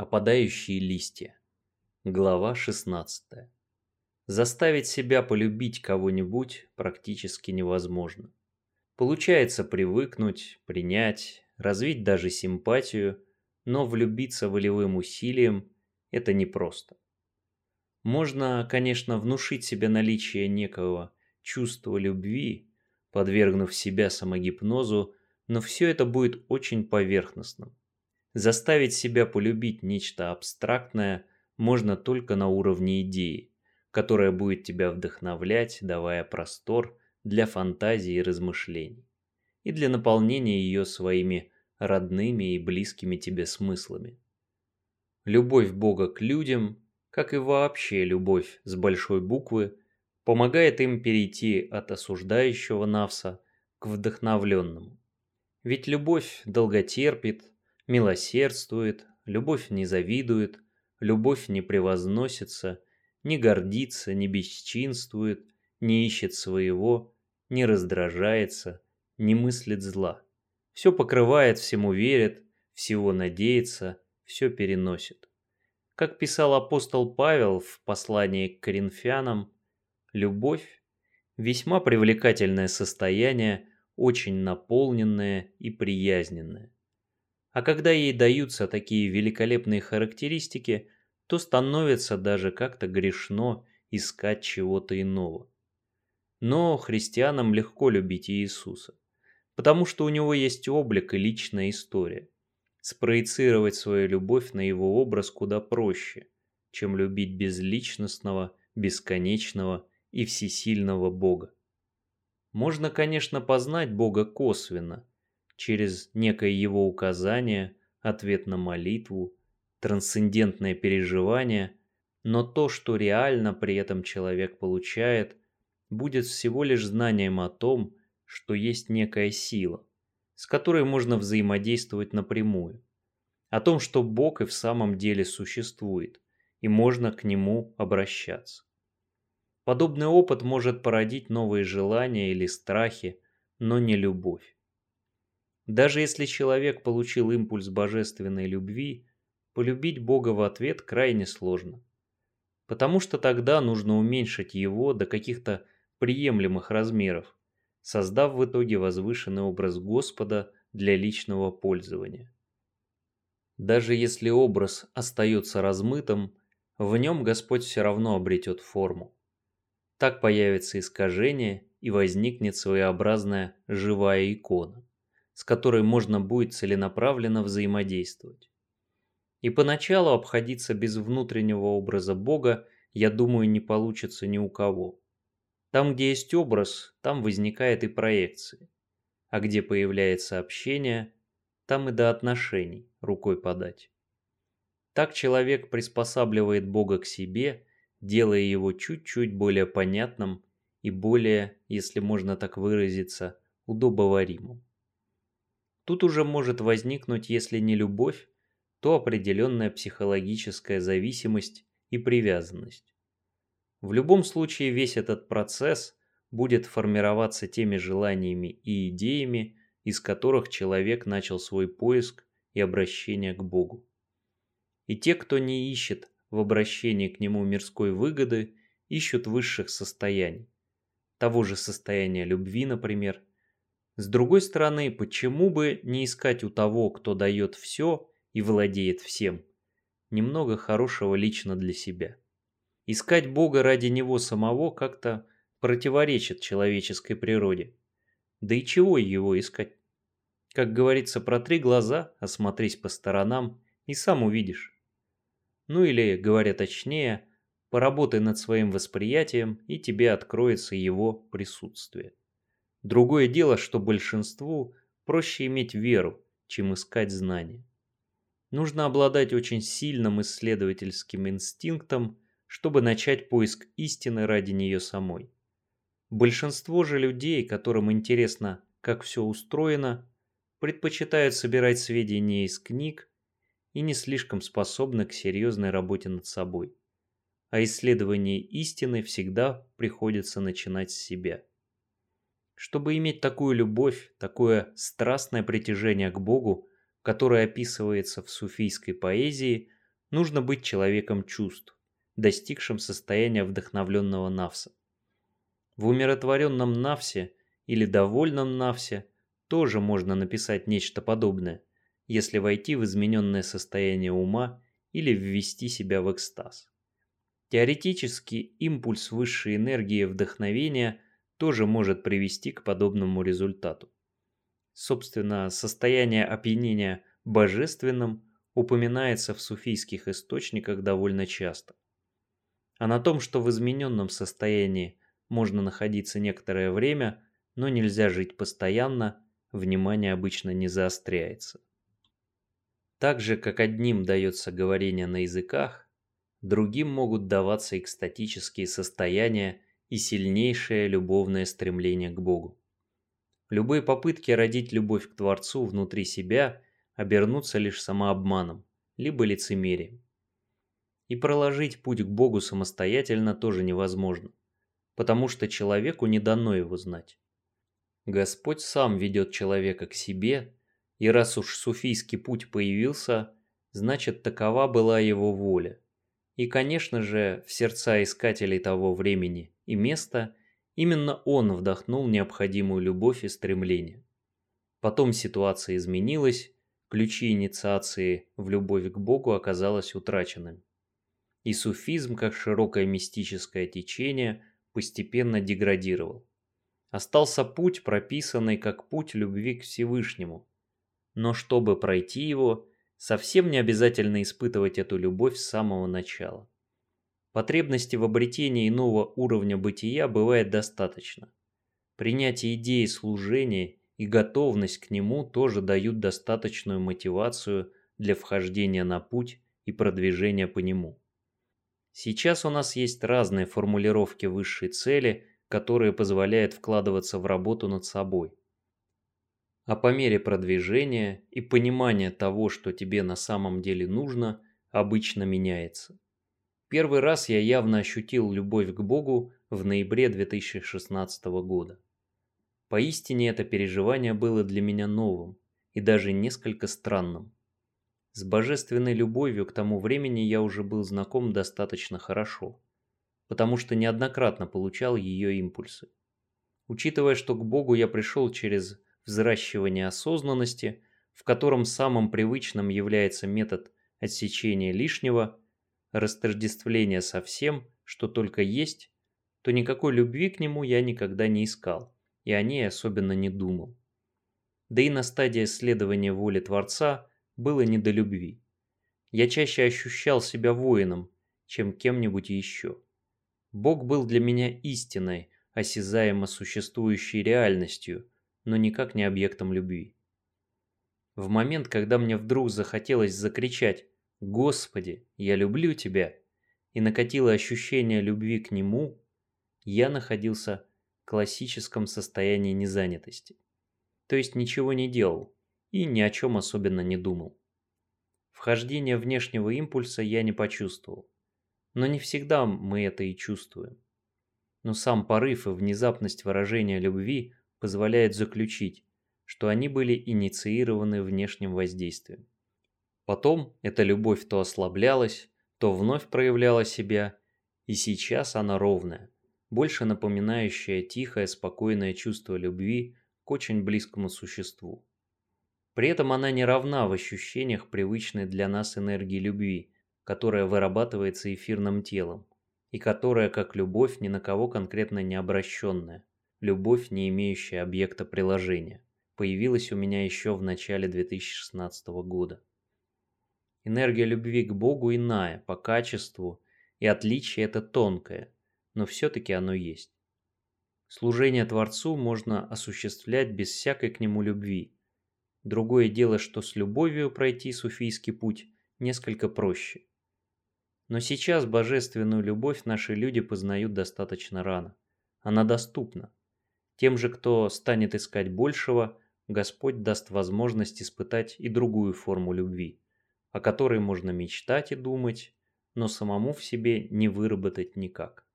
Опадающие листья. Глава 16. Заставить себя полюбить кого-нибудь практически невозможно. Получается привыкнуть, принять, развить даже симпатию, но влюбиться волевым усилием – это непросто. Можно, конечно, внушить себе наличие некого чувства любви, подвергнув себя самогипнозу, но все это будет очень поверхностным. Заставить себя полюбить нечто абстрактное можно только на уровне идеи, которая будет тебя вдохновлять, давая простор для фантазии и размышлений, и для наполнения ее своими родными и близкими тебе смыслами. Любовь Бога к людям, как и вообще любовь с большой буквы, помогает им перейти от осуждающего Навса к вдохновленному. Ведь любовь долготерпит, милосердствует, любовь не завидует, любовь не превозносится, не гордится, не бесчинствует, не ищет своего, не раздражается, не мыслит зла. Все покрывает, всему верит, всего надеется, все переносит. Как писал апостол Павел в послании к коринфянам, любовь – весьма привлекательное состояние, очень наполненное и приязненное. А когда ей даются такие великолепные характеристики, то становится даже как-то грешно искать чего-то иного. Но христианам легко любить Иисуса, потому что у него есть облик и личная история. Спроецировать свою любовь на его образ куда проще, чем любить безличностного, бесконечного и всесильного Бога. Можно, конечно, познать Бога косвенно, через некое его указание, ответ на молитву, трансцендентное переживание, но то, что реально при этом человек получает, будет всего лишь знанием о том, что есть некая сила, с которой можно взаимодействовать напрямую, о том, что Бог и в самом деле существует, и можно к Нему обращаться. Подобный опыт может породить новые желания или страхи, но не любовь. Даже если человек получил импульс божественной любви, полюбить Бога в ответ крайне сложно. Потому что тогда нужно уменьшить его до каких-то приемлемых размеров, создав в итоге возвышенный образ Господа для личного пользования. Даже если образ остается размытым, в нем Господь все равно обретет форму. Так появится искажение и возникнет своеобразная живая икона с которой можно будет целенаправленно взаимодействовать. И поначалу обходиться без внутреннего образа Бога, я думаю, не получится ни у кого. Там, где есть образ, там возникает и проекция. А где появляется общение, там и до отношений рукой подать. Так человек приспосабливает Бога к себе, делая его чуть-чуть более понятным и более, если можно так выразиться, удобоваримым. Тут уже может возникнуть, если не любовь, то определенная психологическая зависимость и привязанность. В любом случае весь этот процесс будет формироваться теми желаниями и идеями, из которых человек начал свой поиск и обращение к Богу. И те, кто не ищет в обращении к Нему мирской выгоды, ищут высших состояний. Того же состояния любви, например, с другой стороны, почему бы не искать у того, кто дает все и владеет всем, немного хорошего лично для себя? Искать Бога ради Него самого как-то противоречит человеческой природе. Да и чего его искать? Как говорится, протри глаза, осмотрись по сторонам и сам увидишь. Ну или, говоря точнее, поработай над своим восприятием, и тебе откроется его присутствие. Другое дело, что большинству проще иметь веру, чем искать знания. Нужно обладать очень сильным исследовательским инстинктом, чтобы начать поиск истины ради нее самой. Большинство же людей, которым интересно, как все устроено, предпочитают собирать сведения из книг и не слишком способны к серьезной работе над собой. А исследование истины всегда приходится начинать с себя. Чтобы иметь такую любовь, такое страстное притяжение к Богу, которое описывается в суфийской поэзии, нужно быть человеком чувств, достигшим состояния вдохновленного навса. В умиротворенном навсе или довольном навсе тоже можно написать нечто подобное, если войти в измененное состояние ума или ввести себя в экстаз. Теоретически импульс высшей энергии вдохновения тоже может привести к подобному результату. Собственно, состояние опьянения божественным упоминается в суфийских источниках довольно часто. А на том, что в измененном состоянии можно находиться некоторое время, но нельзя жить постоянно, внимание обычно не заостряется. Так же, как одним дается говорение на языках, другим могут даваться экстатические состояния и сильнейшее любовное стремление к Богу. Любые попытки родить любовь к Творцу внутри себя обернутся лишь самообманом, либо лицемерием. И проложить путь к Богу самостоятельно тоже невозможно, потому что человеку не дано его знать. Господь сам ведет человека к себе, и раз уж суфийский путь появился, значит такова была его воля. И, конечно же, в сердца искателей того времени и места именно он вдохнул необходимую любовь и стремление. Потом ситуация изменилась, ключи инициации в любовь к Богу оказалось утраченным. И суфизм, как широкое мистическое течение, постепенно деградировал. Остался путь, прописанный как путь любви к Всевышнему. Но чтобы пройти его, совсем не обязательно испытывать эту любовь с самого начала. Потребности в обретении иного уровня бытия бывает достаточно. Принятие идеи служения и готовность к нему тоже дают достаточную мотивацию для вхождения на путь и продвижения по нему. Сейчас у нас есть разные формулировки высшей цели, которые позволяют вкладываться в работу над собой. А по мере продвижения и понимания того, что тебе на самом деле нужно, обычно меняется. Первый раз я явно ощутил любовь к Богу в ноябре 2016 года. Поистине это переживание было для меня новым и даже несколько странным. С божественной любовью к тому времени я уже был знаком достаточно хорошо, потому что неоднократно получал ее импульсы. Учитывая, что к Богу я пришел через взращивание осознанности, в котором самым привычным является метод отсечения лишнего, растождествления со всем, что только есть, то никакой любви к нему я никогда не искал и о ней особенно не думал. Да и на стадии исследования воли Творца было не до любви. Я чаще ощущал себя воином, чем кем-нибудь еще. Бог был для меня истиной, осязаемо существующей реальностью, но никак не объектом любви. В момент, когда мне вдруг захотелось закричать «Господи, я люблю Тебя!» и накатило ощущение любви к Нему, я находился в классическом состоянии незанятости. То есть ничего не делал и ни о чем особенно не думал. Вхождение внешнего импульса я не почувствовал. Но не всегда мы это и чувствуем. Но сам порыв и внезапность выражения любви позволяют заключить, что они были инициированы внешним воздействием. Потом эта любовь то ослаблялась, то вновь проявляла себя, и сейчас она ровная, больше напоминающая тихое, спокойное чувство любви к очень близкому существу. При этом она не равна в ощущениях привычной для нас энергии любви, которая вырабатывается эфирным телом, и которая, как любовь, ни на кого конкретно не обращенная, любовь, не имеющая объекта приложения, появилась у меня еще в начале 2016 года. Энергия любви к Богу иная по качеству, и отличие это тонкое, но все-таки оно есть. Служение Творцу можно осуществлять без всякой к нему любви. Другое дело, что с любовью пройти суфийский путь несколько проще. Но сейчас божественную любовь наши люди познают достаточно рано. Она доступна. Тем же, кто станет искать большего, Господь даст возможность испытать и другую форму любви о которой можно мечтать и думать, но самому в себе не выработать никак.